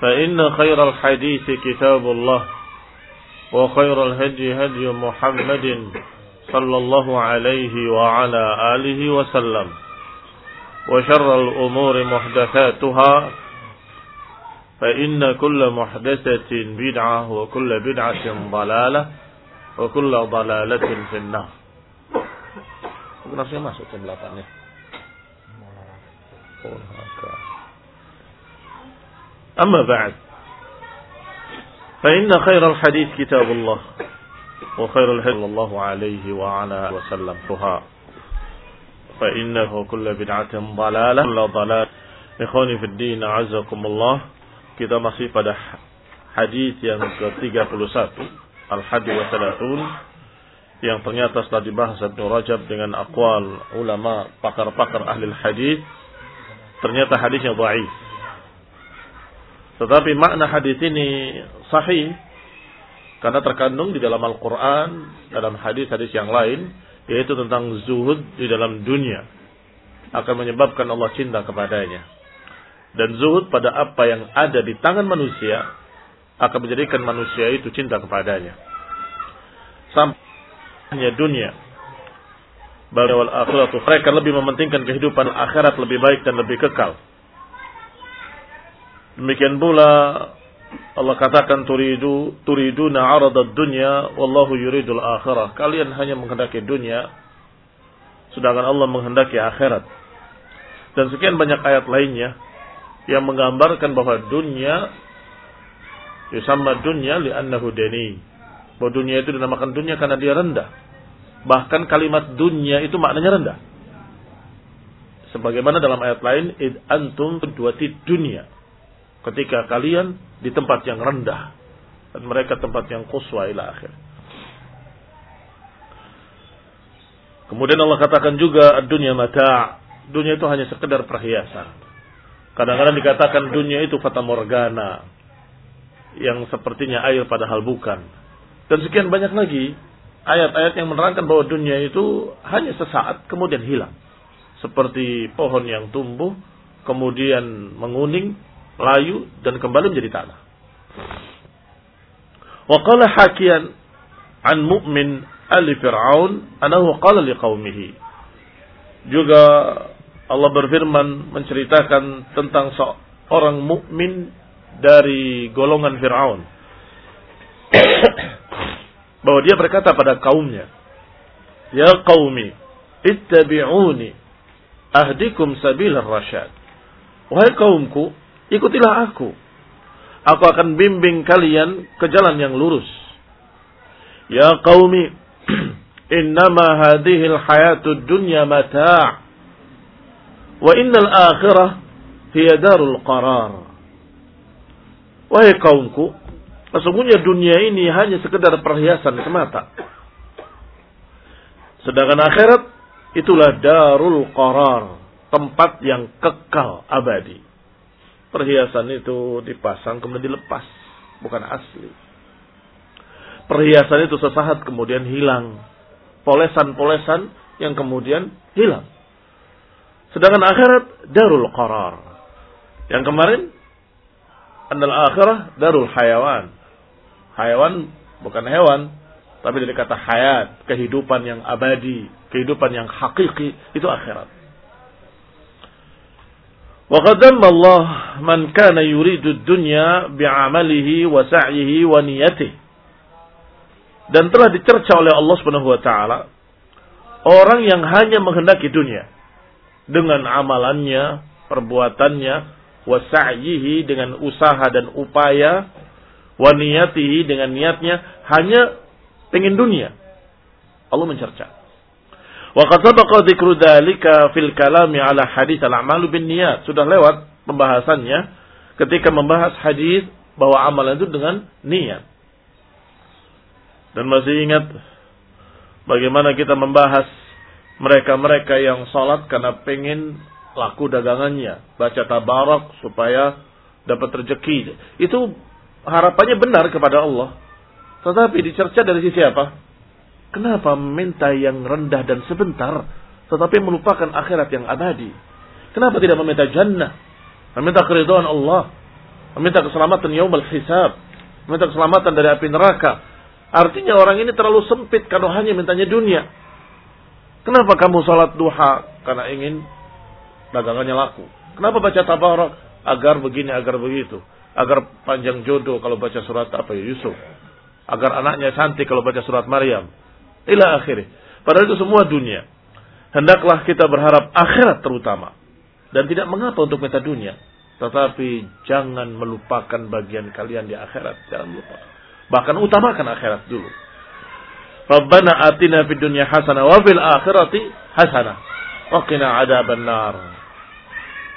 فإن خير الحديث كتاب الله وخير الهدي هدي محمد صلى الله عليه وعلى آله وسلم وشر الأمور محدثاتها فإن كل محدثة بدعة وكل بدعة ضلالة وكل ضلالة في النار Nafsnya masuk ke belakangnya. أما بعد فإن خير الحديث كتاب الله وخير الهدي صلى الله عليه وعلى وسلم فها فإنه كل بدعة ضلالة كل ضلال إخواني في الدين أعزكم الله kita masih pada hadis yang ke-31 Al-Hadi wa Salatun yang ternyata setelah dibahas Ibn Rajab dengan akwal ulama pakar-pakar ahli hadis ternyata hadisnya dhaif tetapi makna hadis ini sahih karena terkandung di dalam Al-Quran, dalam hadis-hadis yang lain, yaitu tentang zuhud di dalam dunia. Akan menyebabkan Allah cinta kepadanya. Dan zuhud pada apa yang ada di tangan manusia, akan menjadikan manusia itu cinta kepadanya. Sampainya dunia. Bahwa akhiratu mereka lebih mementingkan kehidupan akhirat lebih baik dan lebih kekal. Demikian pula Allah katakan turidu turiduna aradad dunya wallahu yuridul akhirah. Kalian hanya menghendaki dunia sedangkan Allah menghendaki akhirat. Dan sekian banyak ayat lainnya yang menggambarkan bahwa dunia yusamma dunya li'annahu dani. Bahwa dunia itu dinamakan dunia karena dia rendah. Bahkan kalimat dunia itu maknanya rendah. Sebagaimana dalam ayat lain id antum berduati dunia ketika kalian di tempat yang rendah dan mereka tempat yang kuswa ila akhir. Kemudian Allah katakan juga dunia mata. Dunia itu hanya sekedar perhiasan. Kadang-kadang dikatakan dunia itu fata morgana yang sepertinya air padahal bukan. Dan sekian banyak lagi ayat-ayat yang menerangkan bahwa dunia itu hanya sesaat kemudian hilang. Seperti pohon yang tumbuh kemudian menguning layu dan kembali menjadi tanah. Wa qala hakian an mu'min ali fir'aun anahu qala liqaumihi. Juga Allah berfirman menceritakan tentang seorang mukmin dari golongan Firaun. Bahwa dia berkata pada kaumnya, "Ya qaumi, ittabi'uni ahdikum sabilar rasyad." Wahai kaumku, ikutilah aku. Aku akan bimbing kalian ke jalan yang lurus. Ya qaumi, innama hadhihi al-hayatu dunya mata' wa innal akhirah hiya darul qarar. Wahai kaumku, sesungguhnya dunia ini hanya sekedar perhiasan semata. Sedangkan akhirat itulah darul qarar, tempat yang kekal abadi. Perhiasan itu dipasang kemudian dilepas, bukan asli. Perhiasan itu sesaat kemudian hilang. Polesan-polesan yang kemudian hilang. Sedangkan akhirat darul qarar. Yang kemarin adalah akhirah darul hayawan. Hayawan bukan hewan, tapi dari kata hayat, kehidupan yang abadi, kehidupan yang hakiki, itu akhirat. وقد ذم الله من كان يريد الدنيا بعمله وسعيه ونيته dan telah dicerca oleh Allah Subhanahu wa taala orang yang hanya menghendaki dunia dengan amalannya, perbuatannya, wasa'yihi dengan usaha dan upaya, waniyatihi dengan niatnya hanya pengen dunia. Allah mencerca. Wa qad sabaqa dzikru dzalika fil kalami ala hadis al-a'malu bin niyat. Sudah lewat pembahasannya ketika membahas hadis bahwa amalan itu dengan niat. Dan masih ingat bagaimana kita membahas mereka-mereka yang sholat karena pengen laku dagangannya, baca tabarak supaya dapat rezeki. Itu harapannya benar kepada Allah. Tetapi dicerca dari sisi apa? Kenapa meminta yang rendah dan sebentar, tetapi melupakan akhirat yang abadi? Kenapa tidak meminta jannah? Meminta keridhaan Allah, meminta keselamatan yaumul hisab, meminta keselamatan dari api neraka. Artinya orang ini terlalu sempit kalau hanya mintanya dunia. Kenapa kamu sholat duha? Karena ingin dagangannya laku. Kenapa baca tabarak? Agar begini, agar begitu. Agar panjang jodoh kalau baca surat apa ya? Yusuf. Agar anaknya cantik kalau baca surat Maryam ila akhirnya. Padahal itu semua dunia. Hendaklah kita berharap akhirat terutama. Dan tidak mengapa untuk minta dunia. Tetapi jangan melupakan bagian kalian di akhirat. Jangan lupa. Bahkan utamakan akhirat dulu. Rabbana atina fid dunya hasanah wa fil akhirati hasanah. Wa qina adzaban nar.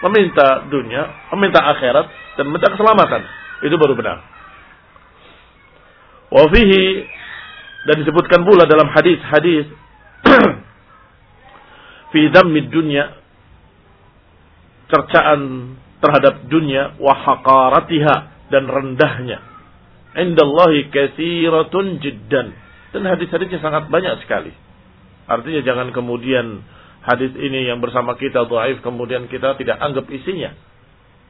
Meminta dunia, meminta akhirat dan meminta keselamatan. Itu baru benar. Wa fihi dan disebutkan pula dalam hadis-hadis fi dhammid dunya cercaan terhadap dunia wa haqaratiha dan rendahnya. Indallahi katsiratun jiddan. Dan hadis-hadisnya sangat banyak sekali. Artinya jangan kemudian hadis ini yang bersama kita dhaif kemudian kita tidak anggap isinya.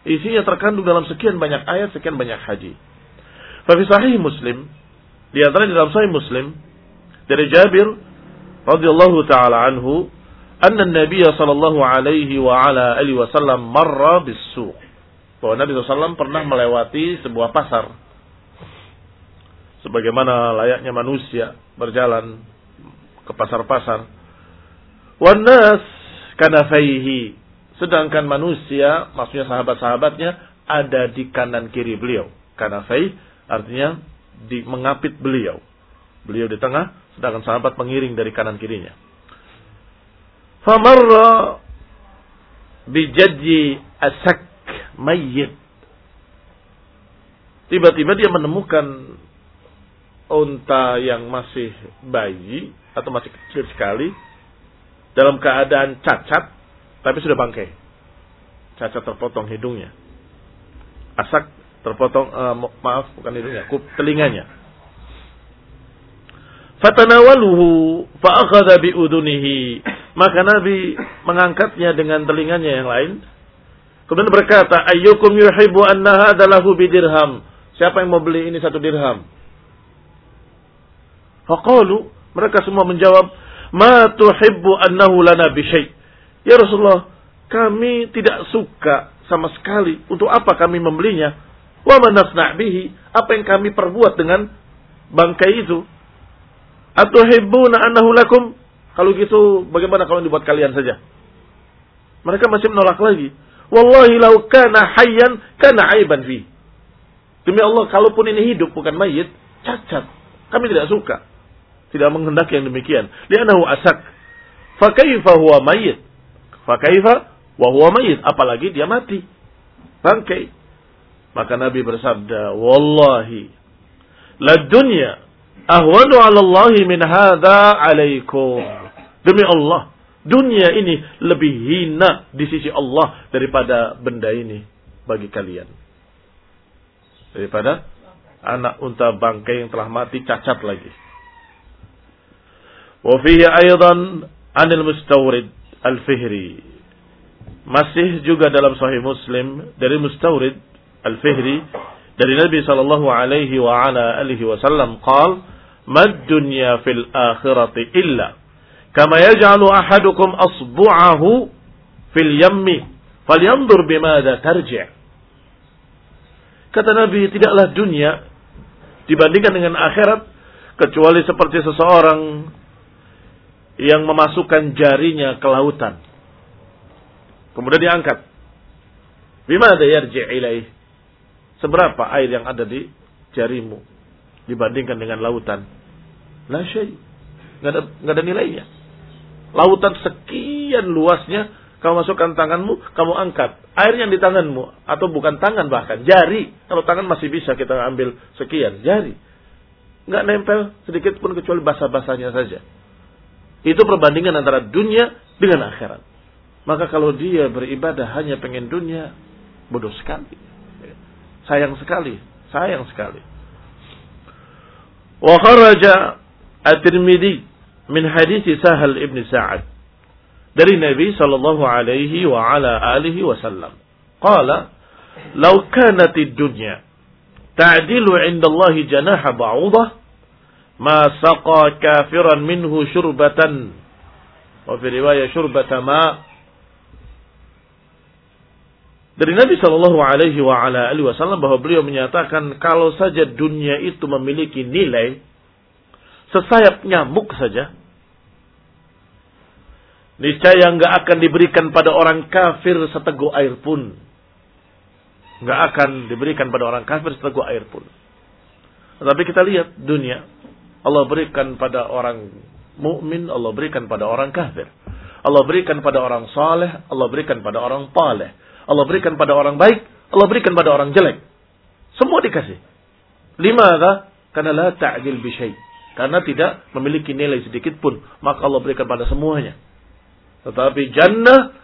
Isinya terkandung dalam sekian banyak ayat, sekian banyak hadis. Fa sahih Muslim di antara di dalam Sahih Muslim dari Jabir radhiyallahu taala anhu, anna Nabi sallallahu alaihi wa ala alihi wasallam marra bis-suq. Bahwa Nabi SAW pernah melewati sebuah pasar. Sebagaimana layaknya manusia berjalan ke pasar-pasar. Wanas kanafaihi. Sedangkan manusia, maksudnya sahabat-sahabatnya, ada di kanan kiri beliau. Kanafai artinya di mengapit beliau. Beliau di tengah, sedangkan sahabat mengiring dari kanan kirinya. Famarra bijadji asak mayyit. Tiba-tiba dia menemukan unta yang masih bayi atau masih kecil sekali dalam keadaan cacat tapi sudah bangkai. Cacat terpotong hidungnya. Asak terpotong uh, maaf bukan hidungnya, kup telinganya. Fatanawaluhu fa'akhadha bi udunihi. Maka Nabi mengangkatnya dengan telinganya yang lain. Kemudian berkata, "Ayyukum yuhibbu anna hadha lahu bidirham?" Siapa yang mau beli ini satu dirham? Faqalu, mereka semua menjawab, "Ma tuhibbu annahu lana bi syai'." Ya Rasulullah, kami tidak suka sama sekali. Untuk apa kami membelinya? Wa manasna' bihi, apa yang kami perbuat dengan bangkai itu? Atuhibbuna annahu lakum? Kalau gitu bagaimana kalau dibuat kalian saja? Mereka masih menolak lagi. Wallahi lau kana hayyan kana aiban fi. Demi Allah, kalaupun ini hidup bukan mayit, cacat. Kami tidak suka. Tidak menghendaki yang demikian. Lianahu asak. Fakaifa huwa mayit. Fakaifa wa huwa mayit. Apalagi dia mati. Bangkai. Maka Nabi bersabda, Wallahi, la dunya ahwanu ala Allahi min hadha alaikum. Demi Allah, dunia ini lebih hina di sisi Allah daripada benda ini bagi kalian. Daripada anak unta bangkai yang telah mati cacat lagi. Wa fihi aidan anil mustawrid al-fihri. Masih juga dalam sahih Muslim dari mustawrid al-fihri dari Nabi sallallahu alaihi wa ala alihi wasallam qal mad dunya fil akhirati illa kama yaj'alu ahadukum asbu'ahu fil yammi falyanzur bimada tarji' Kata Nabi, tidaklah dunia dibandingkan dengan akhirat kecuali seperti seseorang yang memasukkan jarinya ke lautan. Kemudian diangkat. Bimana yarji' ilaih? Seberapa air yang ada di jarimu dibandingkan dengan lautan? La syai. Enggak ada enggak ada nilainya. Lautan sekian luasnya, kamu masukkan tanganmu, kamu angkat. Air yang di tanganmu atau bukan tangan bahkan jari. Kalau tangan masih bisa kita ambil sekian, jari. Enggak nempel sedikit pun kecuali basah-basahnya saja. Itu perbandingan antara dunia dengan akhirat. Maka kalau dia beribadah hanya pengen dunia, bodoh sekali. Sayang sekali, sayang sekali. Wa kharaja at-Tirmidzi min Sahal ibn Sa'ad dari Nabi sallallahu alaihi wa ala alihi wasallam. Qala, "Law kanat ad-dunya ta'dilu 'inda Allah janaha ba'udah ma saqa kafiran minhu syurbatan wa fi riwayah ma dari Nabi Shallallahu Alaihi Wasallam bahwa beliau menyatakan kalau saja dunia itu memiliki nilai sesayap nyamuk saja, niscaya nggak akan diberikan pada orang kafir seteguk air pun, nggak akan diberikan pada orang kafir seteguk air pun. Tetapi kita lihat dunia, Allah berikan pada orang mukmin, Allah berikan pada orang kafir. Allah berikan pada orang saleh, Allah berikan pada orang paleh. Allah berikan pada orang baik, Allah berikan pada orang jelek. Semua dikasih. Lima Karena la ta'jil bisyai. Karena tidak memiliki nilai sedikit pun. Maka Allah berikan pada semuanya. Tetapi jannah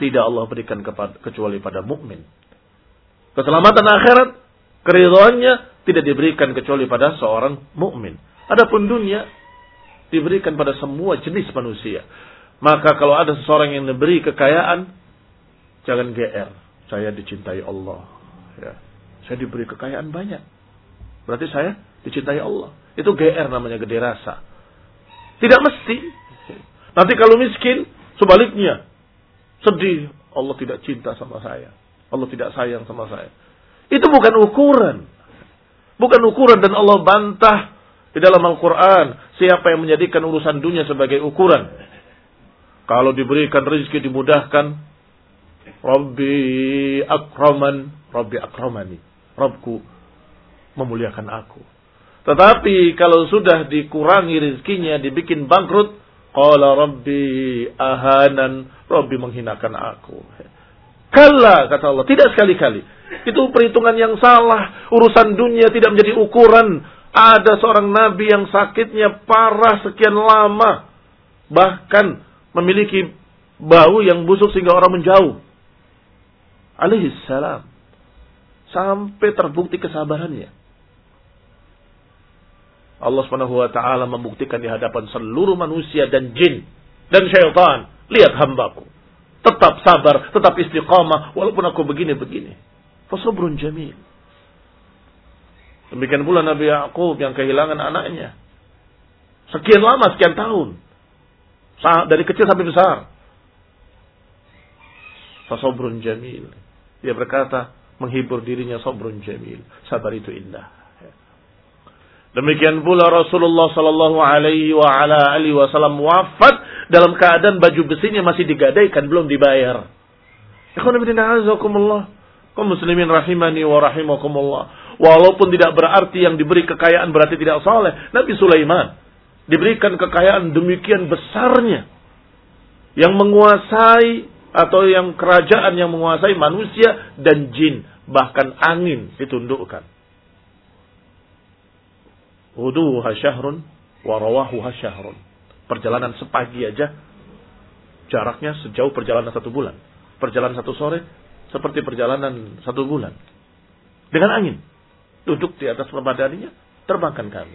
tidak Allah berikan kepada, kecuali pada mukmin. Keselamatan akhirat, keridhaannya tidak diberikan kecuali pada seorang mukmin. Adapun dunia diberikan pada semua jenis manusia. Maka kalau ada seseorang yang diberi kekayaan, jangan GR. Saya dicintai Allah. Ya. Saya diberi kekayaan banyak. Berarti saya dicintai Allah. Itu GR namanya gede rasa. Tidak mesti. Nanti kalau miskin, sebaliknya. Sedih. Allah tidak cinta sama saya. Allah tidak sayang sama saya. Itu bukan ukuran. Bukan ukuran dan Allah bantah di dalam Al-Quran, siapa yang menjadikan urusan dunia sebagai ukuran? Kalau diberikan rezeki dimudahkan, Rabbi akraman, Rabbi akramani. Rabbku memuliakan aku. Tetapi kalau sudah dikurangi rezekinya, dibikin bangkrut, Qala Rabbi ahanan, Rabbi menghinakan aku. Kala kata Allah, tidak sekali-kali. Itu perhitungan yang salah. Urusan dunia tidak menjadi ukuran ada seorang nabi yang sakitnya parah sekian lama. Bahkan memiliki bau yang busuk sehingga orang menjauh. Alaihi salam. Sampai terbukti kesabarannya. Allah Subhanahu wa taala membuktikan di hadapan seluruh manusia dan jin dan syaitan, lihat hambaku. Tetap sabar, tetap istiqamah walaupun aku begini-begini. Fasabrun jamil. Demikian pula Nabi Yakub yang kehilangan anaknya. Sekian lama, sekian tahun. Dari kecil sampai besar. Fasobrun jamil. Dia berkata, menghibur dirinya sobrun jamil. Sabar itu indah. Demikian pula Rasulullah Sallallahu Alaihi wa ala alihi Wasallam wafat dalam keadaan baju besinya masih digadaikan belum dibayar. Kaum muslimin rahimani wa rahimakumullah. Walaupun tidak berarti yang diberi kekayaan berarti tidak soleh. Nabi Sulaiman diberikan kekayaan demikian besarnya yang menguasai atau yang kerajaan yang menguasai manusia dan jin. Bahkan angin ditundukkan. Wuduha syahrun wa perjalanan sepagi aja. Jaraknya sejauh perjalanan satu bulan. Perjalanan satu sore seperti perjalanan satu bulan. Dengan angin. Duduk di atas permadaninya terbangkan kami.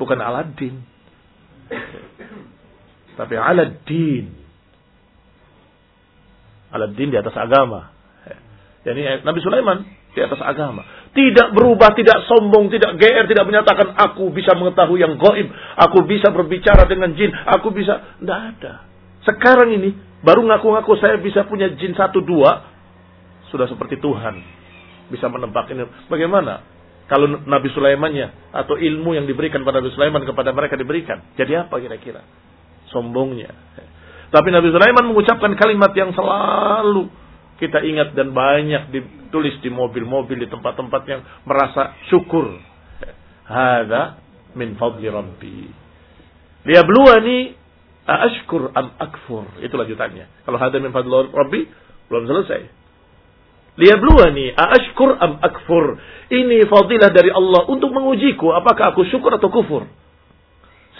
Bukan Aladdin. Tapi Aladdin Aladdin di atas agama. Jadi Nabi Sulaiman di atas agama. Tidak berubah, tidak sombong, tidak GR, tidak menyatakan aku bisa mengetahui yang goib, aku bisa berbicara dengan jin, aku bisa. Tidak ada. Sekarang ini baru ngaku-ngaku saya bisa punya jin satu dua, sudah seperti Tuhan. Bisa menebak ini. Bagaimana? Kalau Nabi Sulaimannya atau ilmu yang diberikan pada Nabi Sulaiman kepada mereka diberikan. Jadi apa kira-kira? Sombongnya. Tapi Nabi Sulaiman mengucapkan kalimat yang selalu kita ingat dan banyak ditulis di mobil-mobil di tempat-tempat yang merasa syukur. Hada min fadli rabbi. Liyabluwani ashkur am akfur. Itu lanjutannya. Kalau hada min fadli rabbi belum selesai. Liyabluwani ashkur am akfur. Ini fadilah dari Allah untuk mengujiku apakah aku syukur atau kufur.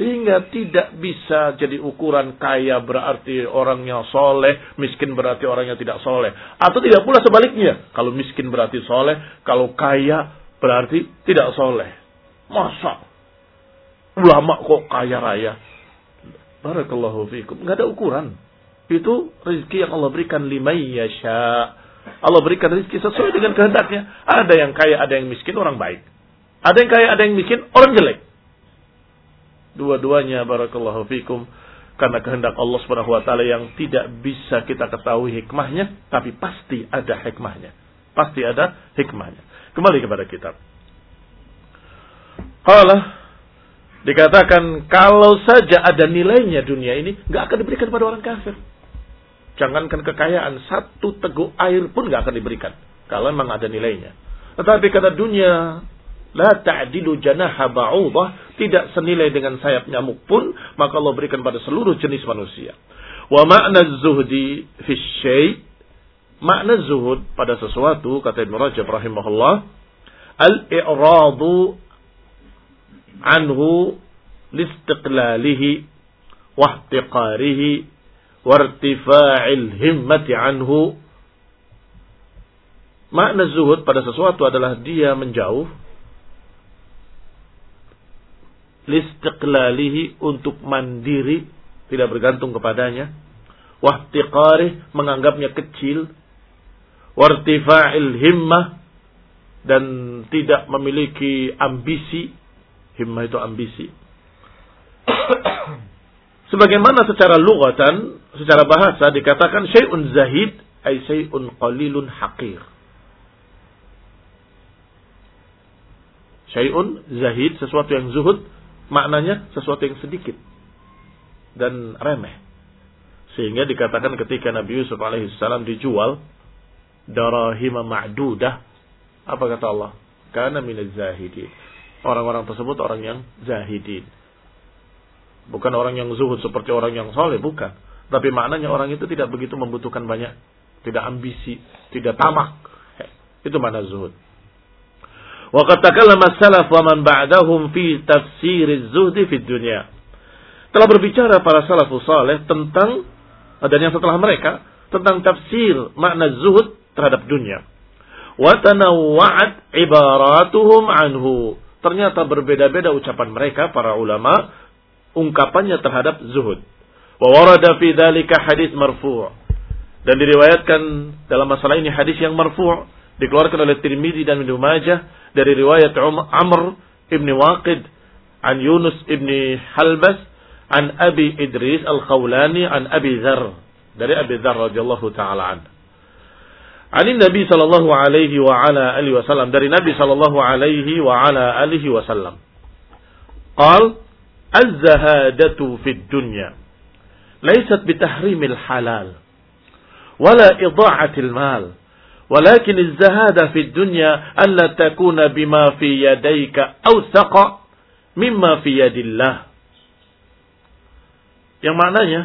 Sehingga tidak bisa jadi ukuran kaya berarti orangnya soleh, miskin berarti orangnya tidak soleh. Atau tidak pula sebaliknya. Kalau miskin berarti soleh, kalau kaya berarti tidak soleh. Masa? Ulama kok kaya raya? Barakallahu fikum. Nggak ada ukuran. Itu rezeki yang Allah berikan lima yasha. Allah berikan rezeki sesuai dengan kehendaknya. Ada yang kaya, ada yang miskin, orang baik. Ada yang kaya, ada yang miskin, orang jelek. Dua-duanya barakallahu fikum karena kehendak Allah Subhanahu wa taala yang tidak bisa kita ketahui hikmahnya, tapi pasti ada hikmahnya. Pasti ada hikmahnya. Kembali kepada kitab. Qala dikatakan kalau saja ada nilainya dunia ini nggak akan diberikan pada orang kafir. Jangankan kekayaan, satu teguk air pun nggak akan diberikan kalau memang ada nilainya. Tetapi kata dunia La ta'dilu janaha ba'udah. Tidak senilai dengan sayap nyamuk pun. Maka Allah berikan pada seluruh jenis manusia. Wa makna zuhdi fi syai. Makna zuhud pada sesuatu. Kata Ibn Rajab rahimahullah. Al-i'radu anhu listiqlalihi wahtiqarihi wartifa'il himmati anhu. Makna zuhud pada sesuatu adalah dia menjauh listiqlalihi untuk mandiri, tidak bergantung kepadanya. Wahtiqarih menganggapnya kecil. Wartifa'il himmah dan tidak memiliki ambisi. Himmah itu ambisi. Sebagaimana secara lugatan, secara bahasa dikatakan syai'un zahid ay syai'un qalilun haqir. Syai'un zahid, sesuatu yang zuhud, maknanya sesuatu yang sedikit dan remeh. Sehingga dikatakan ketika Nabi Yusuf alaihissalam dijual darahima ma'dudah, apa kata Allah? Karena minaz zahidin. Orang-orang tersebut orang yang zahidin. Bukan orang yang zuhud seperti orang yang soleh, bukan. Tapi maknanya orang itu tidak begitu membutuhkan banyak. Tidak ambisi, tidak tamak. Itu mana zuhud. Wa qad takallama salaf wa man ba'dahum fi tafsir az-zuhd fi dunya. Telah berbicara para salafus saleh tentang dan yang setelah mereka tentang tafsir makna zuhud terhadap dunia. Wa tanawwa'at ibaratuhum anhu. Ternyata berbeda-beda ucapan mereka para ulama ungkapannya terhadap zuhud. Wa warada fi dzalika hadis marfu'. Dan diriwayatkan dalam masalah ini hadis yang marfu' dikeluarkan oleh Tirmidzi dan Ibnu Majah dari riwayat Amr ibn Waqid an Yunus ibn Halbas an Abi Idris al-Khawlani an Abi Dzar dari Abi Dzar radhiyallahu taala an. Ani Nabi sallallahu alaihi wa ala alihi wasallam dari Nabi sallallahu alaihi wa ala alihi wasallam. Qal az-zahadatu fid dunya laysat bitahrimil halal wala idha'atil mal Walakin az-zahada fi dunya alla takuna bima fi yadayka awsaqa mimma fi yadillah. Yang maknanya,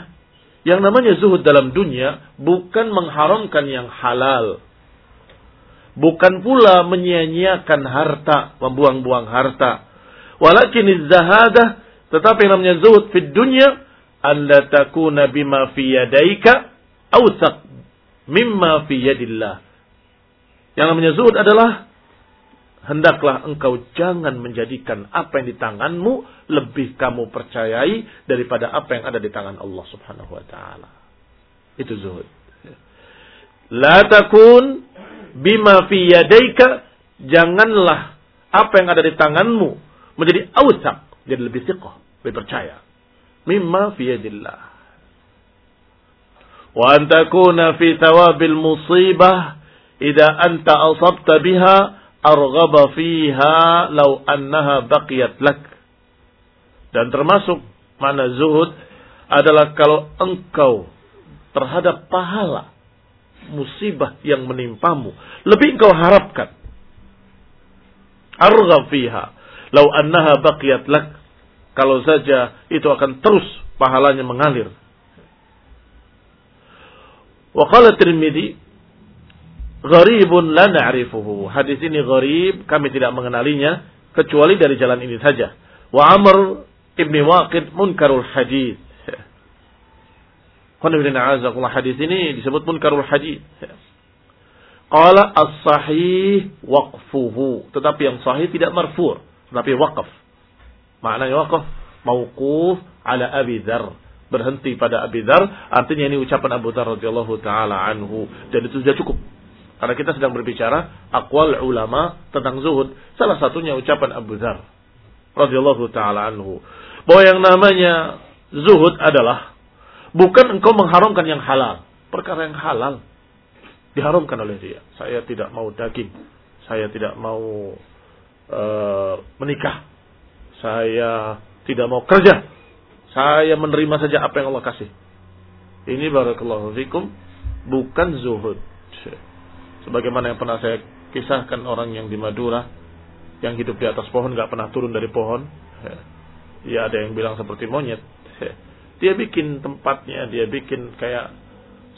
yang namanya zuhud dalam dunia bukan mengharamkan yang halal. Bukan pula menyia-nyiakan harta, membuang-buang harta. Walakin az-zahada tetapi yang namanya zuhud fi dunya alla takuna bima fi yadaika awsaq mimma fi yadillah yang namanya zuhud adalah hendaklah engkau jangan menjadikan apa yang di tanganmu lebih kamu percayai daripada apa yang ada di tangan Allah Subhanahu wa taala. Itu zuhud. La takun bima fi yadaika janganlah apa yang ada di tanganmu menjadi awsaq, jadi lebih siqah, lebih percaya. Mimma fi yadillah. Wa an takuna fi thawabil musibah idza anta asabta biha arghaba fiha law annaha baqiyat lak. Dan termasuk mana zuhud adalah kalau engkau terhadap pahala musibah yang menimpamu lebih engkau harapkan. Arghab fiha law annaha baqiyat lak. Kalau saja itu akan terus pahalanya mengalir. Wa qala Tirmidzi gharibun la na'rifuhu. Hadis ini gharib, kami tidak mengenalinya kecuali dari jalan ini saja. Wa Amr ibni Waqid munkarul hadis. hadis ini disebut munkarul hadis. Qala as-sahih waqfuhu. Tetapi yang sahih tidak marfu' tetapi waqaf. Maknanya waqaf mauquf ala Abi Dzar. Berhenti pada Abi Dzar, artinya ini ucapan Abu Dzar radhiyallahu taala anhu dan itu sudah cukup. Karena kita sedang berbicara akwal ulama tentang zuhud. Salah satunya ucapan Abu Dhar. radhiyallahu taala anhu. Bahwa yang namanya zuhud adalah bukan engkau mengharamkan yang halal. Perkara yang halal diharamkan oleh dia. Saya tidak mau daging. Saya tidak mau uh, menikah. Saya tidak mau kerja. Saya menerima saja apa yang Allah kasih. Ini barakallahu fikum bukan zuhud. Sebagaimana yang pernah saya kisahkan orang yang di Madura yang hidup di atas pohon nggak pernah turun dari pohon. Ya ada yang bilang seperti monyet. Dia bikin tempatnya, dia bikin kayak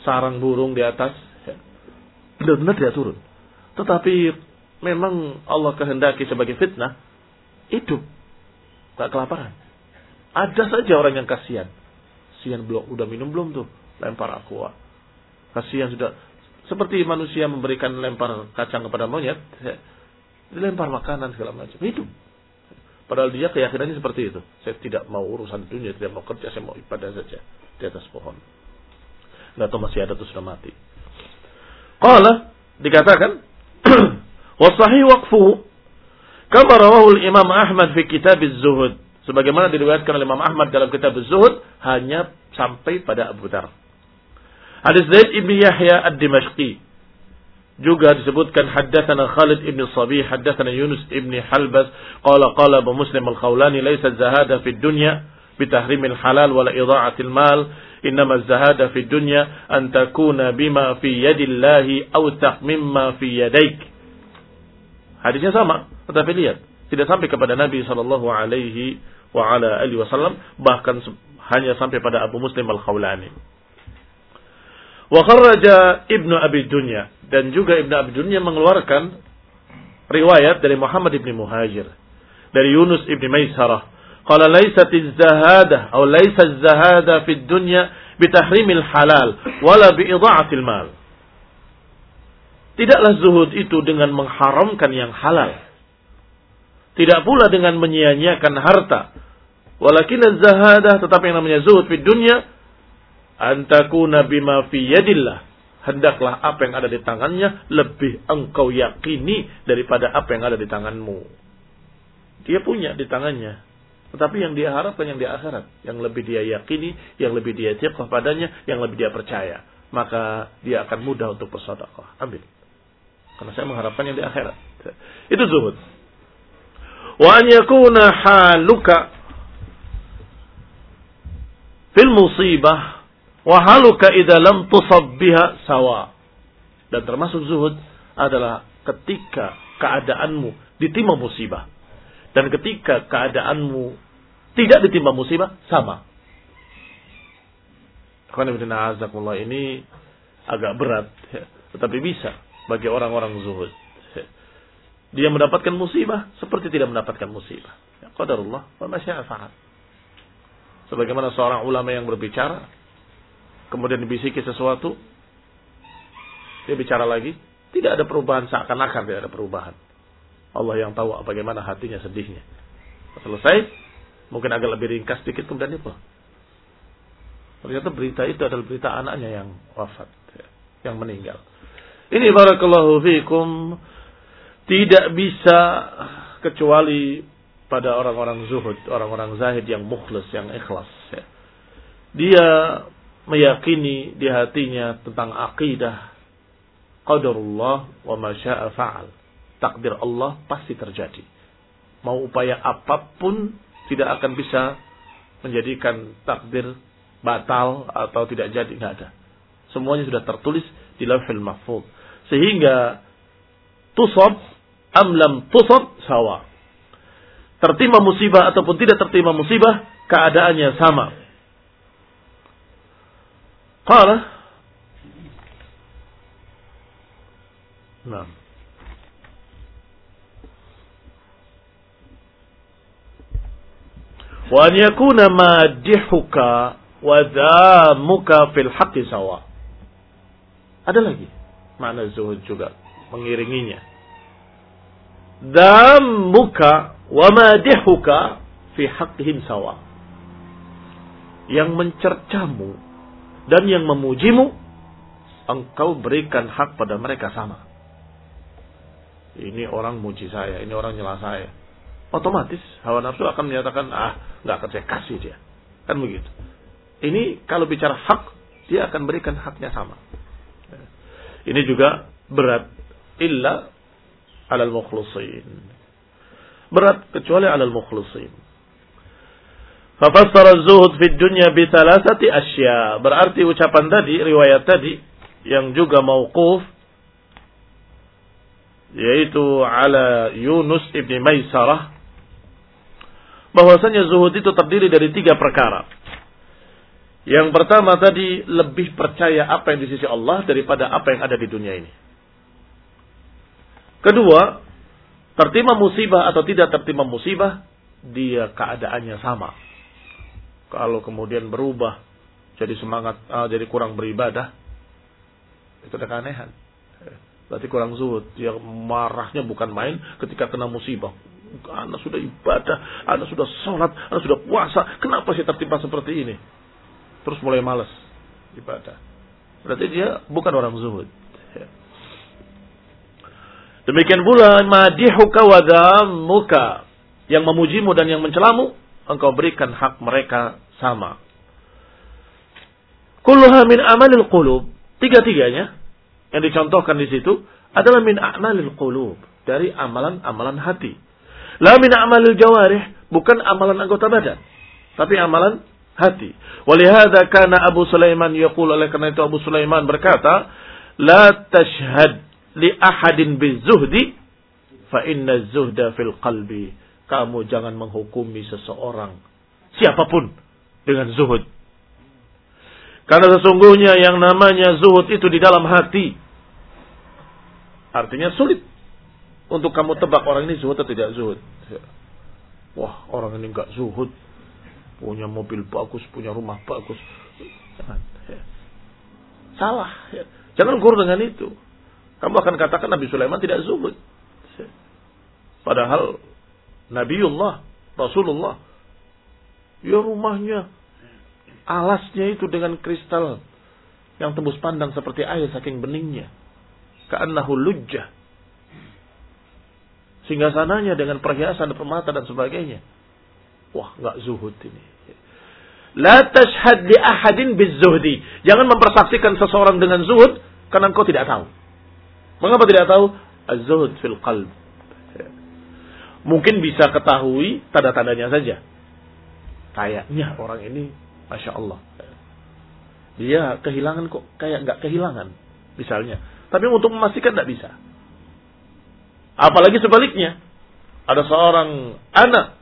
sarang burung di atas. Benar-benar dia turun. Tetapi memang Allah kehendaki sebagai fitnah hidup nggak kelaparan. Ada saja orang yang kasihan. Kasihan belum udah minum belum tuh? Lempar aqua. Kasihan sudah seperti manusia memberikan lempar kacang kepada monyet, ya, dilempar makanan segala macam. Hidup. Padahal dia keyakinannya seperti itu. Saya tidak mau urusan dunia, tidak mau kerja, saya mau ibadah saja di atas pohon. Nggak tahu masih ada atau sudah mati. Qala dikatakan wasahih waqfu kama rawahu Imam Ahmad fi kitab az-zuhud sebagaimana diriwayatkan oleh Imam Ahmad dalam kitab az-zuhud hanya sampai pada Abu Dar. Hadis Zaid ibn Yahya ad-Dimashqi juga disebutkan haddatsana Khalid ibn Sabih haddatsana Yunus ibn Halbas qala qala Abu Muslim al-Khawlani laysa zahada fi dunya بتحريم الحلال ولا إضاعة المال إنما الزهادة في الدنيا أن تكون بما في يد الله أوثق مما في يديك hadisnya sama tetapi lihat tidak sampai kepada Nabi sallallahu alaihi wa ala alihi wasallam bahkan hanya sampai pada Abu Muslim al-Khawlani Wa kharraja Ibnu Abi Dunya dan juga Ibnu Abi Dunya mengeluarkan riwayat dari Muhammad ibn Muhajir dari Yunus ibn Maisarah qala laysat az-zahada atau laysa az-zahada fi dunya bitahrimil halal wala biidha'atil mal Tidaklah zuhud itu dengan mengharamkan yang halal. Tidak pula dengan menyia-nyiakan harta. Walakin az-zahadah tetapi yang namanya zuhud di dunia antakuna bima fi yadillah hendaklah apa yang ada di tangannya lebih engkau yakini daripada apa yang ada di tanganmu. Dia punya di tangannya. Tetapi yang dia harapkan yang di akhirat. Yang lebih dia yakini, yang lebih dia tiap padanya, yang lebih dia percaya. Maka dia akan mudah untuk bersedekah. Ambil. Karena saya mengharapkan yang di akhirat. Itu zuhud. Wa an yakuna haluka fil musibah Wahaluka idza lam tusab biha sawa. Dan termasuk zuhud adalah ketika keadaanmu ditimpa musibah Dan ketika keadaanmu tidak ditimpa musibah, sama. ini agak berat, ya. tetapi bisa bagi orang-orang zuhud. Dia mendapatkan musibah seperti tidak mendapatkan musibah. Ya, qadarullah wa masya'afa'at. Sebagaimana seorang ulama yang berbicara, kemudian dibisiki sesuatu, dia bicara lagi, tidak ada perubahan seakan-akan tidak ada perubahan. Allah yang tahu bagaimana hatinya sedihnya. Selesai, mungkin agak lebih ringkas sedikit kemudian itu. Ternyata berita itu adalah berita anaknya yang wafat, ya, yang meninggal. Ini barakallahu fiikum tidak bisa kecuali pada orang-orang zuhud, orang-orang zahid yang mukhlis, yang ikhlas. Ya. Dia meyakini di hatinya tentang akidah qadarullah wa ma syaa fa'al. Takdir Allah pasti terjadi. Mau upaya apa pun tidak akan bisa menjadikan takdir batal atau tidak jadi nggak ada. Semuanya sudah tertulis di Lauhul Mahfuz. Sehingga tusab am lam tusab sawa. Tertimpa musibah ataupun tidak tertimpa musibah, keadaannya sama. Wa an yakuna madihuka wa dhamuka fil haqqi sawa. Ada lagi makna zuhud juga mengiringinya dammuka wa madihuka fi haqqihim sawa. Yang mencercamu dan yang memujimu engkau berikan hak pada mereka sama. Ini orang muji saya, ini orang nyela saya. Otomatis hawa nafsu akan menyatakan ah nggak akan saya kasih dia. Kan begitu. Ini kalau bicara hak dia akan berikan haknya sama. Ini juga berat illa alal mukhlisin. Berat kecuali alal mukhlisin. Fafassara zuhud fi dunya bi thalathati asya. Berarti ucapan tadi, riwayat tadi yang juga mauquf yaitu ala Yunus ibni Maisarah bahwasanya zuhud itu terdiri dari tiga perkara. Yang pertama tadi lebih percaya apa yang di sisi Allah daripada apa yang ada di dunia ini. Kedua, tertimpa musibah atau tidak tertimpa musibah, dia keadaannya sama. Kalau kemudian berubah, jadi semangat, uh, jadi kurang beribadah, itu ada keanehan. Berarti kurang zuhud. Dia marahnya bukan main ketika kena musibah. Anak sudah ibadah, anak sudah sholat, anak sudah puasa. Kenapa sih tertimpa seperti ini? Terus mulai malas ibadah. Berarti dia bukan orang zuhud. Demikian pula madihuka yang memujimu dan yang mencelamu, engkau berikan hak mereka sama. Kulluha min amalil qulub. Tiga-tiganya yang dicontohkan di situ adalah min amalil qulub, dari amalan-amalan hati. La min amalil jawarih, bukan amalan anggota badan, tapi amalan hati. Walihada kana Abu Sulaiman yaqul oleh karena itu Abu Sulaiman berkata, la tashhad li ahadin bizuhdi fa inna zuhda fil qalbi. Kamu jangan menghukumi seseorang siapa pun dengan zuhud. Karena sesungguhnya yang namanya zuhud itu di dalam hati. Artinya sulit untuk kamu tebak orang ini zuhud atau tidak zuhud. Wah, orang ini enggak zuhud. Punya mobil bagus, punya rumah bagus. Jangan. Salah. Jangan ukur dengan itu. Kamu akan katakan Nabi Sulaiman tidak zuhud. Padahal Nabiullah, Rasulullah, ya rumahnya, alasnya itu dengan kristal yang tembus pandang seperti air saking beningnya. Ka'annahu lujjah. Sehingga sananya dengan perhiasan, permata dan sebagainya. Wah, nggak zuhud ini. La tashhad li ahadin bizuhdi. Jangan mempersaksikan seseorang dengan zuhud karena engkau tidak tahu. Mengapa tidak tahu? Az-zuhud fil qalb. Mungkin bisa ketahui tanda-tandanya saja. Kayaknya orang ini, Masya Allah. Dia kehilangan kok, kayak nggak kehilangan. Misalnya. Tapi untuk memastikan tidak bisa. Apalagi sebaliknya. Ada seorang anak.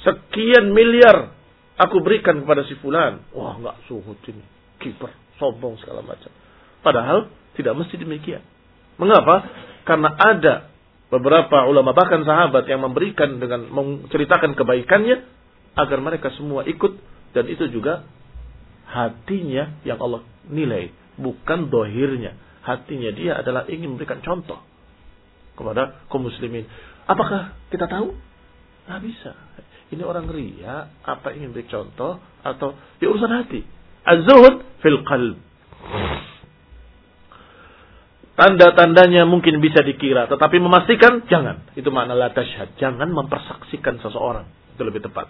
Sekian miliar aku berikan kepada si fulan. Wah, nggak suhud ini. Kiper, sombong segala macam. Padahal tidak mesti demikian. Mengapa? Karena ada beberapa ulama bahkan sahabat yang memberikan dengan menceritakan kebaikannya agar mereka semua ikut dan itu juga hatinya yang Allah nilai bukan dohirnya. Hatinya dia adalah ingin memberikan contoh kepada kaum muslimin. Apakah kita tahu? Nggak bisa. Ini orang ria apa ingin beri contoh? Atau di urusan hati. Az-zuhud fil qalb Tanda-tandanya mungkin bisa dikira, tetapi memastikan jangan. Itu makna la tashhad. Jangan mempersaksikan seseorang. Itu lebih tepat.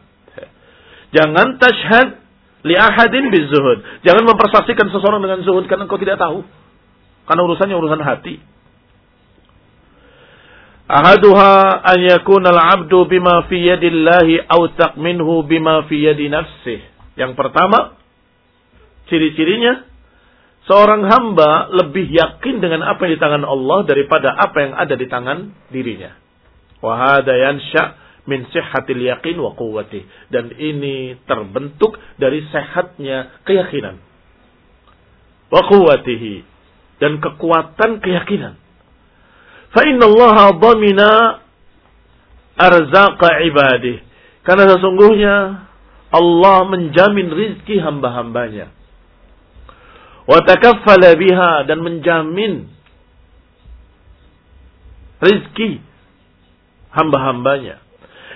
Jangan tashhad li ahadin bizuhud. Jangan mempersaksikan seseorang dengan zuhud karena engkau tidak tahu. Karena urusannya urusan hati. Ahaduha an yakuna al-'abdu bima fi yadillahi aw minhu bima fi yadi. Yang pertama, ciri-cirinya seorang hamba lebih yakin dengan apa yang di tangan Allah daripada apa yang ada di tangan dirinya. Wahada yansha min sihhatil yakin wa. Dan ini terbentuk dari sehatnya keyakinan. Wa quwwatihi. Dan kekuatan keyakinan. Fa inna Allah dhamina arzaqa ibadih. Karena sesungguhnya Allah menjamin rizki hamba-hambanya Watakaffala biha dan menjamin rizki hamba-hambanya.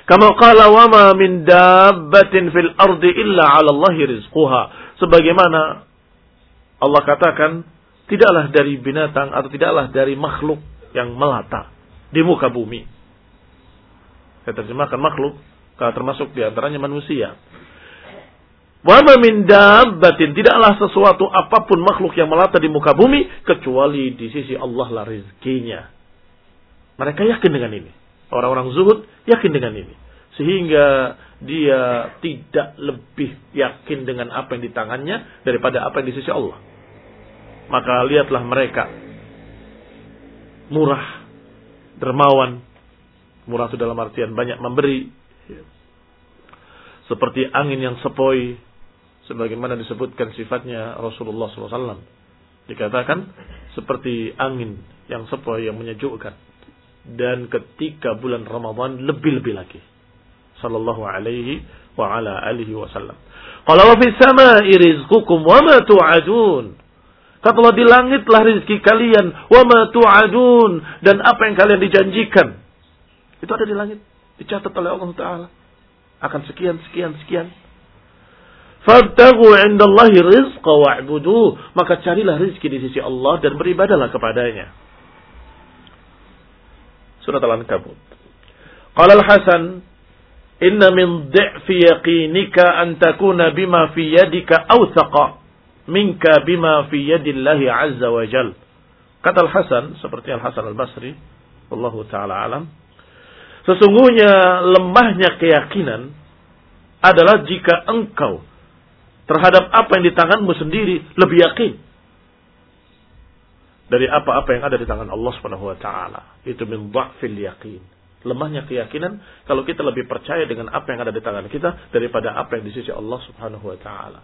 Kama qala wa ma min dabbatin fil ardi illa 'ala Allah rizquha. Sebagaimana Allah katakan, tidaklah dari binatang atau tidaklah dari makhluk yang melata di muka bumi. Saya terjemahkan makhluk, termasuk di antaranya manusia. Wa min dabbatin tidaklah sesuatu apa pun makhluk yang melata di muka bumi kecuali di sisi Allah lah rezekinya. Mereka yakin dengan ini. Orang-orang zuhud yakin dengan ini. Sehingga dia tidak lebih yakin dengan apa yang di tangannya daripada apa yang di sisi Allah. Maka lihatlah mereka murah, dermawan, murah itu dalam artian banyak memberi, seperti angin yang sepoi sebagaimana disebutkan sifatnya Rasulullah SAW. Dikatakan seperti angin yang sepoi yang menyejukkan. Dan ketika bulan Ramadan lebih-lebih lagi. Sallallahu alaihi wa ala alihi wasallam. Qala wa fis sama'i rizqukum wa ma tu'adun. Kata di langitlah rezeki kalian wa ma tu'adun dan apa yang kalian dijanjikan. Itu ada di langit, dicatat oleh Allah taala. Akan sekian sekian sekian Fabtagu indallahi rizqa wa'buduh. Maka carilah rizki di sisi Allah dan beribadalah kepadanya. Surat Al-Ankabut. Qala Al-Hasan, Inna min di'fi yaqinika an takuna bima fi yadika awthaqa minka bima fi yadillahi azza wa jal. Kata Al-Hasan, seperti Al-Hasan Al-Basri, Allah Ta'ala alam, Sesungguhnya lemahnya keyakinan adalah jika engkau terhadap apa yang di tanganmu sendiri lebih yakin dari apa-apa yang ada di tangan Allah Subhanahu wa taala. Itu min dha'fil yakin. Lemahnya keyakinan kalau kita lebih percaya dengan apa yang ada di tangan kita daripada apa yang di sisi Allah Subhanahu wa taala.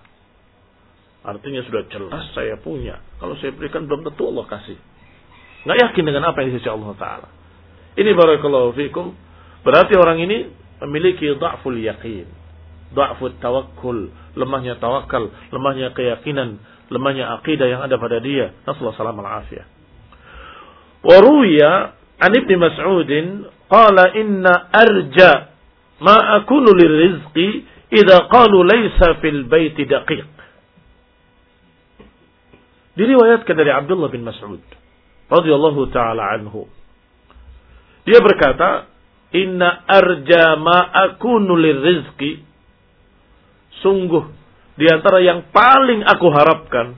Artinya sudah jelas saya punya. Kalau saya berikan belum tentu Allah kasih. Nggak yakin dengan apa yang di sisi Allah taala. Ini barakallahu fikum. Berarti orang ini memiliki dha'ful yakin dha'fut tawakkul, lemahnya tawakal, lemahnya keyakinan, lemahnya akidah yang ada pada dia. Nasallahu salam al-afiyah. Wa ruwiya an Ibnu Mas'ud qala inna arja ma akunu lirizqi idza qalu laysa fil baiti daqiq. Diriwayatkan dari Abdullah bin Mas'ud radhiyallahu taala anhu. Dia berkata, "Inna arja ma akunu lirizqi Sungguh di antara yang paling aku harapkan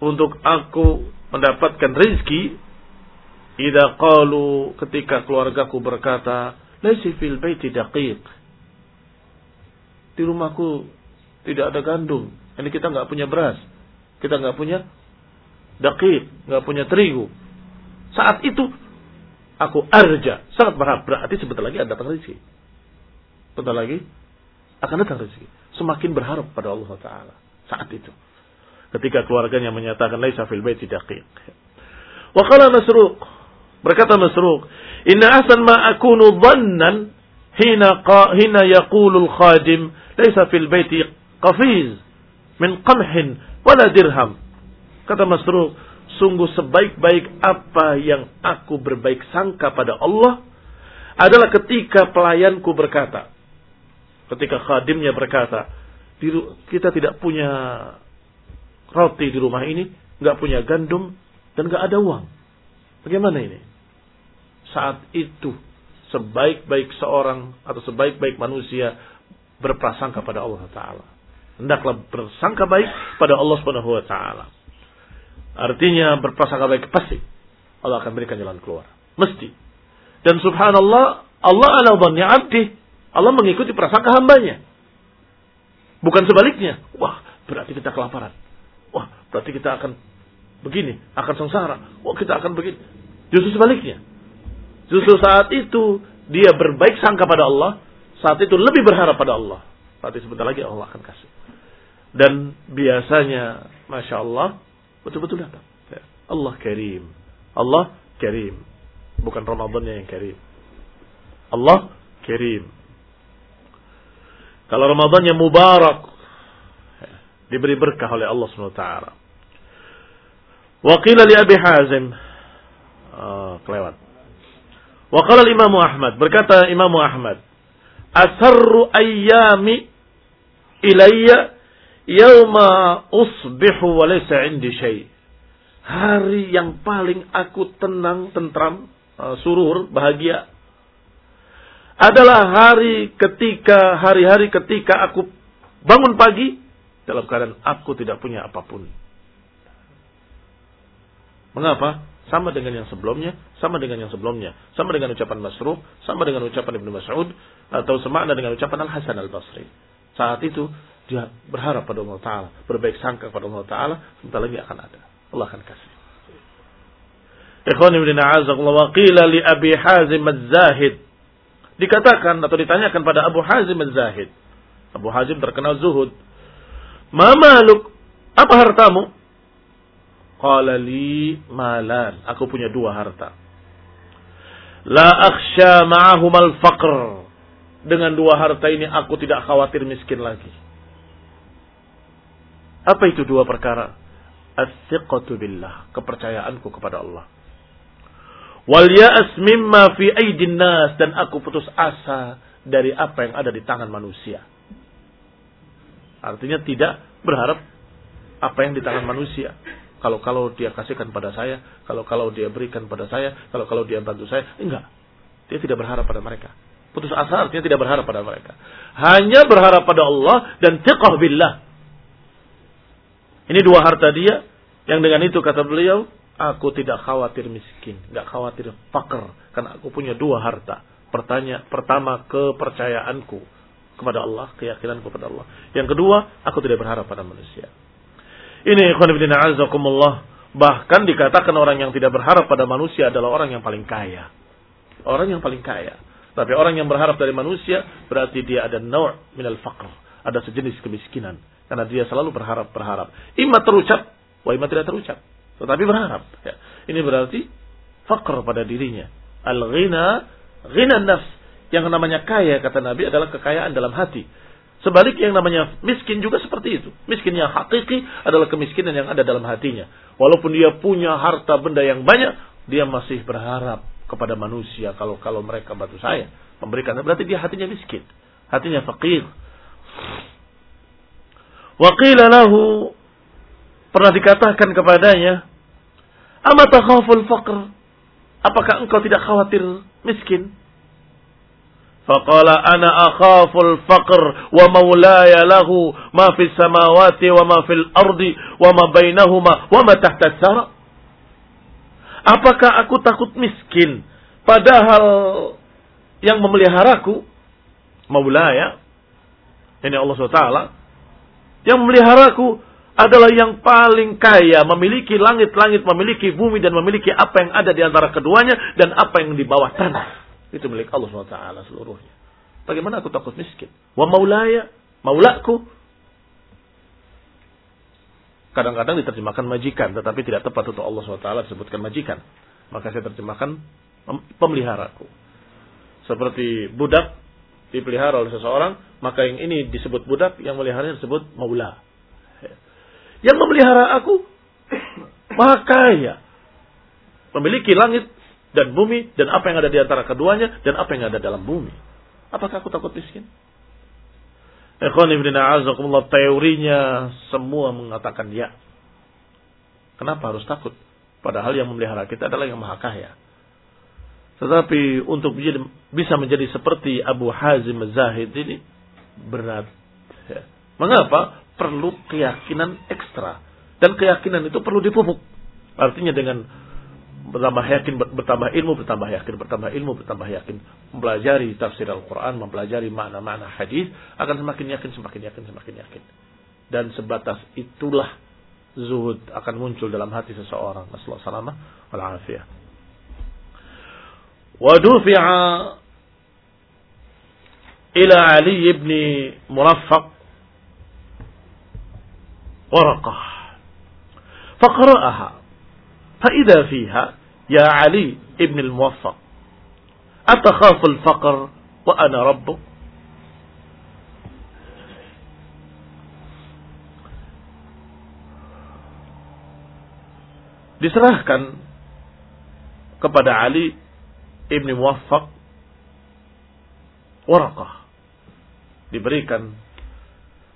untuk aku mendapatkan rizki idza qalu ketika keluargaku berkata laisi fil baiti daqiq di rumahku tidak ada gandum ini kita nggak punya beras kita nggak punya daqiq nggak punya terigu saat itu Aku arja. Sangat berharap. Berarti sebentar lagi ada datang rezeki. Sebentar lagi akan datang rezeki. Semakin berharap pada Allah Ta'ala. Saat itu. Ketika keluarganya menyatakan, Laisa fil baiti daqiq. Wa qala. Berkata Masruq. Inna asan ma akunu dhannan hina, qa, hina yaqulul khadim. Laisa fil baiti qafiz. Min qamhin wala dirham. Kata Masruq sungguh sebaik-baik apa yang aku berbaik sangka pada Allah adalah ketika pelayanku berkata, ketika khadimnya berkata, kita tidak punya roti di rumah ini, nggak punya gandum dan nggak ada uang. Bagaimana ini? Saat itu sebaik-baik seorang atau sebaik-baik manusia berprasangka pada Allah Taala. Hendaklah bersangka baik pada Allah Subhanahu wa taala. Artinya berprasangka baik pasti Allah akan berikan jalan keluar. Mesti. Dan subhanallah, Allah ala dhanni abdi. Allah mengikuti prasangka hambanya. Bukan sebaliknya. Wah, berarti kita kelaparan. Wah, berarti kita akan begini, akan sengsara. Wah, kita akan begini. Justru sebaliknya. Justru saat itu dia berbaik sangka pada Allah, saat itu lebih berharap pada Allah. Berarti sebentar lagi Allah akan kasih. Dan biasanya, Masya Allah, betul-betul datang. Ya. Allah karim. Allah karim. Bukan Ramadannya yang karim. Allah karim. Kalau Ramadannya mubarak. Diberi berkah oleh Allah SWT. Waqila li Abi Hazim. Oh, kelewat. Waqala Imam Ahmad. Berkata Imam Ahmad. Asarru ayyami ilayya Yauma usbihu wa laysa indi syai. Hari yang paling aku tenang, tentram, uh, surur, bahagia adalah hari ketika hari-hari ketika aku bangun pagi dalam keadaan aku tidak punya apa pun. Mengapa? Sama dengan yang sebelumnya, sama dengan yang sebelumnya, sama dengan ucapan Masruh, sama dengan ucapan Ibnu Mas'ud atau semakna dengan ucapan Al Hasan Al Basri. Saat itu dia berharap pada Allah Ta'ala, berbaik sangka pada Allah Ta'ala, sebentar lagi akan ada. Allah akan kasih. Ikhwan ibn a'azakullah wa qila li Abi Hazim az-Zahid. Dikatakan atau ditanyakan pada Abu Hazim az-Zahid. Abu Hazim terkenal zuhud. Ma maluk? Apa hartamu? Qala li malan. Aku punya dua harta. La akhsha ma'ahum al-faqr. Dengan dua harta ini aku tidak khawatir miskin lagi. Apa itu dua perkara? As-siqatu billah, kepercayaanku kepada Allah. Wal ya'as mimma fi aidin nas dan aku putus asa dari apa yang ada di tangan manusia. Artinya tidak berharap apa yang di tangan manusia. Kalau kalau dia kasihkan pada saya, kalau kalau dia berikan pada saya, kalau kalau dia bantu saya, enggak. Dia tidak berharap pada mereka. Putus asa artinya tidak berharap pada mereka. Hanya berharap pada Allah dan tiqah billah. Ini dua harta dia yang dengan itu kata beliau, aku tidak khawatir miskin, nggak khawatir fakir karena aku punya dua harta. Pertanya, pertama kepercayaanku kepada Allah, keyakinanku kepada Allah. Yang kedua, aku tidak berharap pada manusia. Ini ikhwan fillah azakumullah. Bahkan dikatakan orang yang tidak berharap pada manusia adalah orang yang paling kaya. Orang yang paling kaya. Tapi orang yang berharap dari manusia berarti dia ada naw' minal faqr. Ada sejenis kemiskinan. Karena dia selalu berharap-berharap. Ima terucap, wa ima tidak terucap. Tetapi berharap. Ya. Ini berarti fakr pada dirinya. Al-ghina, ghina nafs. Yang namanya kaya, kata Nabi, adalah kekayaan dalam hati. Sebalik yang namanya miskin juga seperti itu. Miskin yang hakiki adalah kemiskinan yang ada dalam hatinya. Walaupun dia punya harta benda yang banyak, dia masih berharap kepada manusia kalau kalau mereka bantu saya memberikan berarti dia hatinya miskin hatinya fakir Waqila lahu pernah dikatakan kepadanya, "Ama takhaful faqr?" Apakah engkau tidak khawatir miskin? Faqala ana akhaful faqr wa maulaya lahu ma fis samawati wa ma fil ardi wa ma bainahuma wa ma tahta sara. Apakah aku takut miskin padahal yang memeliharaku maulaya ini Allah SWT yang memeliharaku adalah yang paling kaya, memiliki langit-langit, memiliki bumi dan memiliki apa yang ada di antara keduanya dan apa yang di bawah tanah. Itu milik Allah SWT seluruhnya. Bagaimana aku takut miskin? Wa maulaya, maulaku. Kadang-kadang diterjemahkan majikan, tetapi tidak tepat untuk Allah SWT disebutkan majikan. Maka saya terjemahkan pemeliharaku. Seperti budak dipelihara oleh seseorang, maka yang ini disebut budak, yang meliharanya disebut maula. Yang memelihara aku maha kaya. Memiliki langit dan bumi dan apa yang ada di antara keduanya dan apa yang ada dalam bumi. Apakah aku takut miskin? Ikhwan ibn a'azakumullah teorinya semua mengatakan ya. Kenapa harus takut? Padahal yang memelihara kita adalah yang maha kaya. Tetapi untuk bisa menjadi seperti Abu Hazim Zahid ini berat. Ya. Mengapa? perlu keyakinan ekstra dan keyakinan itu perlu dipupuk. Artinya dengan bertambah yakin, bertambah ilmu, bertambah yakin, bertambah ilmu, bertambah yakin, mempelajari tafsir Al-Quran, mempelajari makna-makna hadis, akan semakin yakin, semakin yakin, semakin yakin. Dan sebatas itulah zuhud akan muncul dalam hati seseorang. Wassalamualaikum salamah wabarakatuh. ila Ali ibni Muraffaq ورقة فقرأها فإذا فيها يا علي ابن الموفق أتخاف الفقر وأنا ربك diserahkan kepada Ali ibni Muwaffaq Warakah diberikan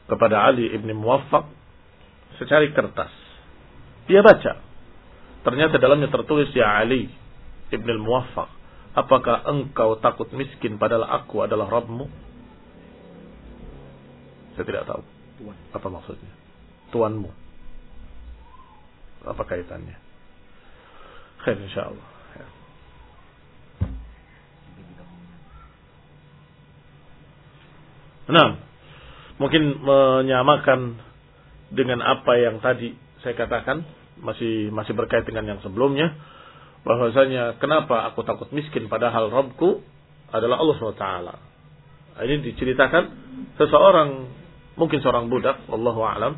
kepada Ali ibni Muwaffaq secari kertas dia baca Ternyata dalamnya tertulis ya Ali Ibn al-Muwaffaq. Apakah engkau takut miskin padahal aku adalah Rabbmu? Saya tidak tahu. Tuan. Apa maksudnya? Tuanmu. Apa kaitannya? Khair insyaAllah. Ya. Nah, mungkin menyamakan dengan apa yang tadi saya katakan masih masih berkait dengan yang sebelumnya bahwasanya kenapa aku takut miskin padahal Robku adalah Allah SWT. Ini diceritakan seseorang mungkin seorang budak, Allah alam,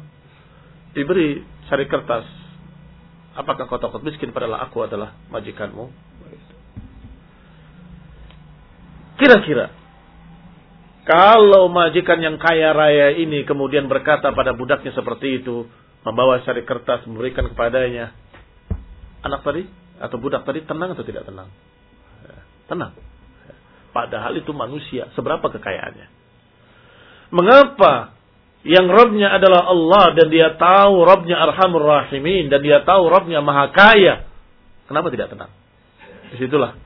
diberi cari kertas. Apakah kau takut miskin padahal aku adalah majikanmu? Kira-kira kalau majikan yang kaya raya ini kemudian berkata pada budaknya seperti itu, membawa sari kertas memberikan kepadanya. Anak tadi atau budak tadi tenang atau tidak tenang? Ya, tenang. Padahal itu manusia, seberapa kekayaannya? Mengapa yang Robnya adalah Allah dan dia tahu Robnya Arhamur Rahimin dan dia tahu Robnya Maha Kaya. Kenapa tidak tenang? Di situlah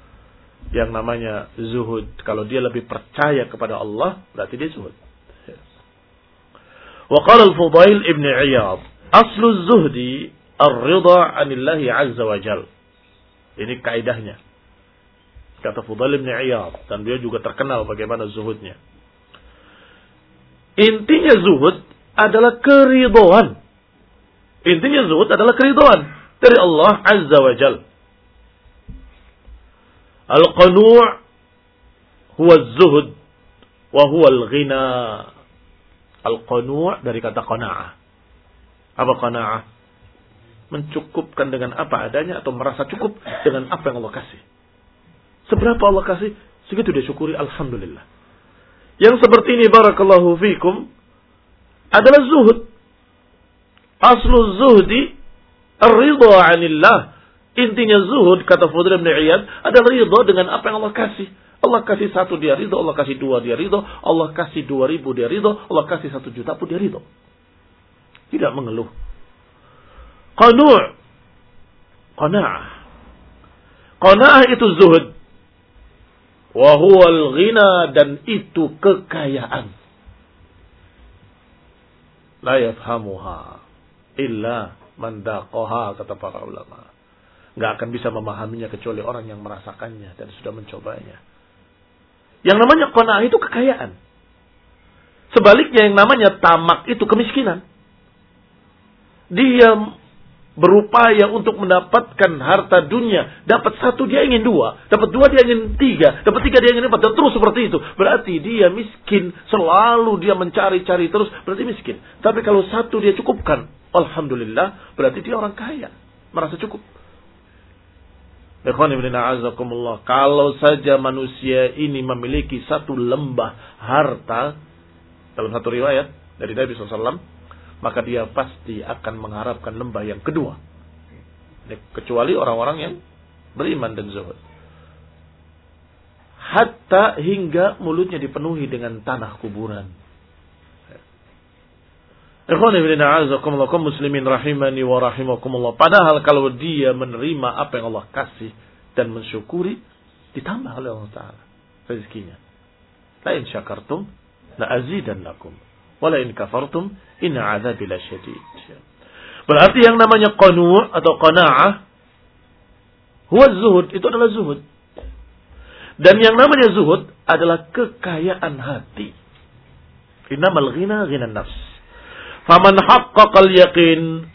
yang namanya zuhud. Kalau dia lebih percaya kepada Allah, berarti dia zuhud. Wa qala al-Fudail ibn Iyad Aslu zuhdi ar-ridha anillahi azza wa jal. Ini kaidahnya. Kata Fudail bin Iyad. Dan dia juga terkenal bagaimana zuhudnya. Intinya zuhud adalah keridoan. Intinya zuhud adalah keridoan. Dari Allah azza wa jal. Al-qanu' huwa zuhud. Wa huwa al-ghina. Al-qanu' dari kata qana'ah apa qanaah? Mencukupkan dengan apa adanya atau merasa cukup dengan apa yang Allah kasih. Seberapa Allah kasih, segitu dia syukuri alhamdulillah. Yang seperti ini barakallahu fikum adalah zuhud. Aslu zuhdi ar-ridha 'anillah. Intinya zuhud kata Fudail bin Iyad adalah ridha dengan apa yang Allah kasih. Allah kasih satu dia ridho, Allah kasih dua dia ridho, Allah kasih dua ribu dia ridho, Allah kasih satu juta pun dia ridho. Tidak mengeluh. Qanu' Qana'ah. Qana'ah itu zuhud. Wahuwal ghina dan itu kekayaan. La yafhamuha illa man daqaha kata para ulama. Nggak akan bisa memahaminya kecuali orang yang merasakannya dan sudah mencobanya. Yang namanya qana'ah itu kekayaan. Sebaliknya yang namanya tamak itu kemiskinan. dia berupaya untuk mendapatkan harta dunia. Dapat satu dia ingin dua. Dapat dua dia ingin tiga. Dapat tiga dia ingin empat. Dan terus seperti itu. Berarti dia miskin. Selalu dia mencari-cari terus. Berarti miskin. Tapi kalau satu dia cukupkan. Alhamdulillah. Berarti dia orang kaya. Merasa cukup. Kalau saja manusia ini memiliki satu lembah harta. Dalam satu riwayat. Dari Nabi SAW maka dia pasti akan mengharapkan lembah yang kedua. Kecuali orang-orang yang beriman dan zuhud. Hatta hingga mulutnya dipenuhi dengan tanah kuburan. Muslimin rahimani wa rahimakumullah. Padahal kalau dia menerima apa yang Allah kasih dan mensyukuri, ditambah oleh Allah Ta'ala rezekinya. Lain syakartum, la azidannakum. Wala in kafartum inna azabi lasyadid. Berarti yang namanya qanu' atau qana'ah huwa zuhud, itu adalah zuhud. Dan yang namanya zuhud adalah kekayaan hati. Innamal ghina ghina nafs. Faman haqqaqa al-yaqin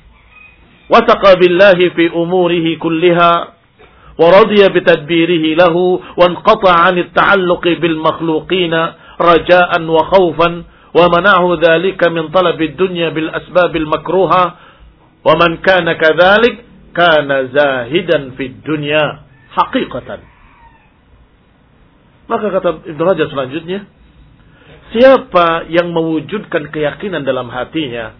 wasaqa billahi fi umurihi kulliha ورضي بتدبيره له وانقطع عن التعلق بالمخلوقين رجاء وخوفا ومنعه ذلك من طلب الدنيا بالأسباب المكروهة ومن كان كذلك كان زاهدا في الدنيا حقيقة maka kata Ibn Rajab selanjutnya siapa yang mewujudkan keyakinan dalam hatinya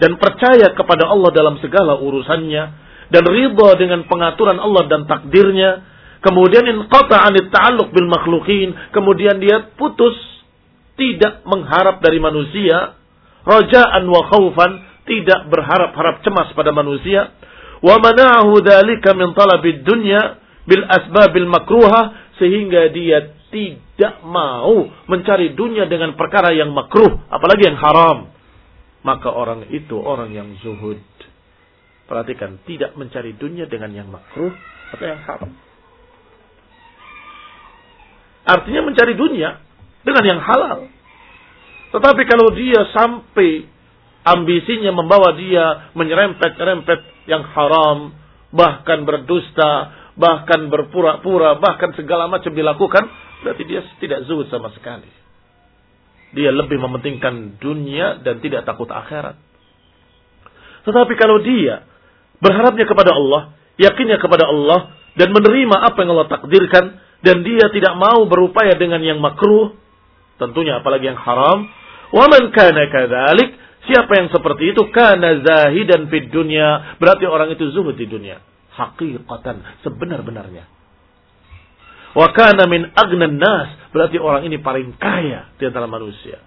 dan percaya kepada Allah dalam segala urusannya dan ridha dengan pengaturan Allah dan takdirnya kemudian inqata anit ta'alluq bil makhluqin kemudian dia putus tidak mengharap dari manusia, rajaan wa khaufan, tidak berharap-harap cemas pada manusia, wa mana'ahu dzalika min talabid dunya bil asbabil makruha sehingga dia tidak mau mencari dunia dengan perkara yang makruh, apalagi yang haram. Maka orang itu orang yang zuhud. Perhatikan, tidak mencari dunia dengan yang makruh atau yang haram. Artinya mencari dunia dengan yang halal. Tetapi kalau dia sampai ambisinya membawa dia menyerempet-nyerempet yang haram, bahkan berdusta, bahkan berpura-pura, bahkan segala macam dilakukan, berarti dia tidak zuhud sama sekali. Dia lebih mementingkan dunia dan tidak takut akhirat. Tetapi kalau dia berharapnya kepada Allah, yakinnya kepada Allah, dan menerima apa yang Allah takdirkan, dan dia tidak mau berupaya dengan yang makruh, Tentunya apalagi yang haram. Waman kana kadzalik, siapa yang seperti itu kana zahidan fid dunya, berarti orang itu zuhud di dunia. Hakikatan, sebenar-benarnya. Wa kana min agnan nas, berarti orang ini paling kaya di antara manusia.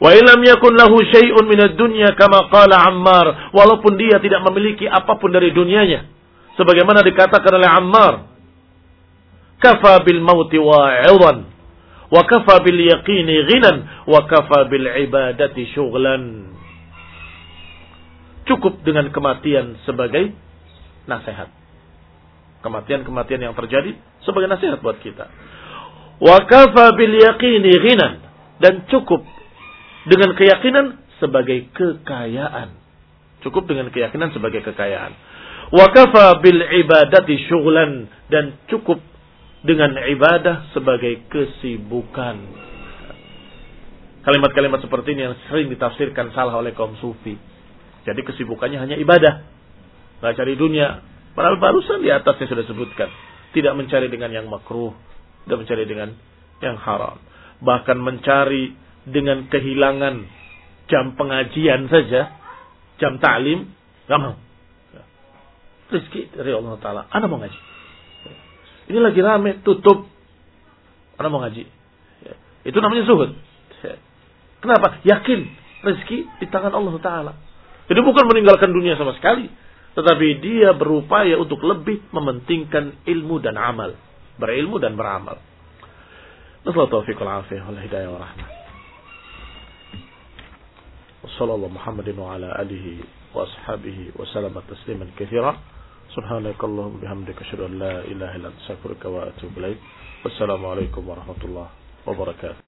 Wa ilam yakun lahu syai'un minad dunya kama qala Ammar, walaupun dia tidak memiliki apa pun dari dunianya. Sebagaimana dikatakan oleh Ammar, kafa bil mauti wa'idhan wa kafa bil yaqini ghinan. Wa kafa bil ibadati syughlan. Cukup dengan kematian sebagai nasihat kematian-kematian yang terjadi sebagai nasihat buat kita wa kafa bil ghinan dan cukup dengan keyakinan sebagai kekayaan cukup dengan keyakinan sebagai kekayaan wa kafa bil ibadati syughlan dan cukup dengan ibadah sebagai kesibukan. Kalimat-kalimat seperti ini yang sering ditafsirkan salah oleh kaum sufi. Jadi kesibukannya hanya ibadah. Nggak cari dunia. Padahal barusan di atasnya sudah sebutkan. Tidak mencari dengan yang makruh. Tidak mencari dengan yang haram. Bahkan mencari dengan kehilangan jam pengajian saja. Jam ta'lim. Gak mau. Rizki dari Allah Ta'ala. Anda mau ngaji. Ini lagi rame, tutup. Orang mau ngaji. Itu namanya zuhud. Kenapa? Yakin rezeki di tangan Allah Ta'ala. Jadi bukan meninggalkan dunia sama sekali. Tetapi dia berupaya untuk lebih mementingkan ilmu dan amal. Berilmu dan beramal. Nasolah afiyah wal-hidayah Muhammadin wa ala alihi wa ashabihi wa salam tasliman kathira. Subhanakallahum bihamdika la ilaha ilan wa atubu. Wassalamualaikum warahmatullahi wabarakatuh.